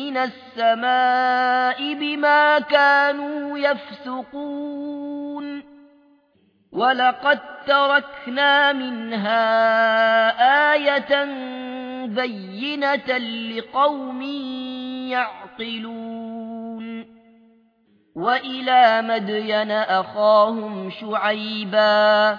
من السماء بما كانوا يفسقون ولقد تركنا منها آية بينة لقوم يعقلون وإلى مدين أخاهم شعيبا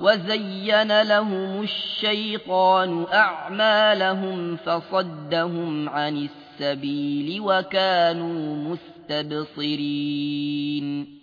وزين لهم الشيطان أعمالهم فصدهم عن السبيل وكانوا مستبصرين